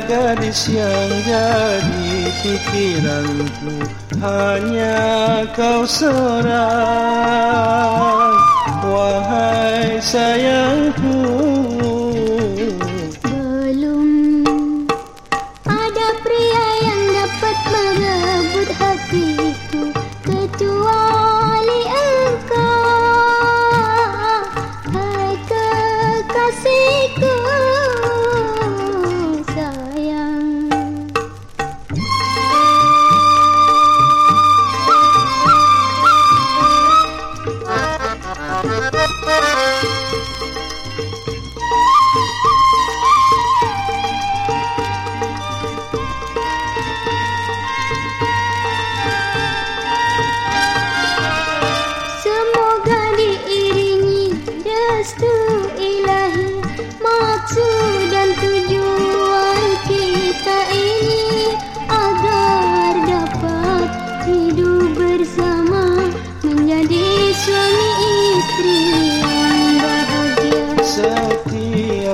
Gadis yang jadi pikiranku. Hanya kau seorang. Wahai sayangku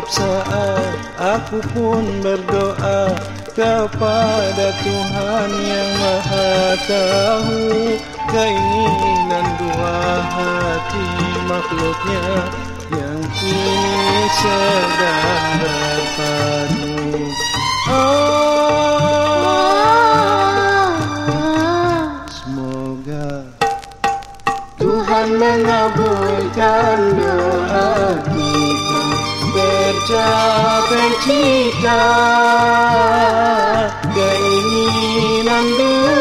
Saat aku pun berdoa kepada Tuhan yang Maha Tahu. Keinginan dua hati makhluknya yang kini sedang Tuhan mengabulkan doa tercapai cita keinginan dunia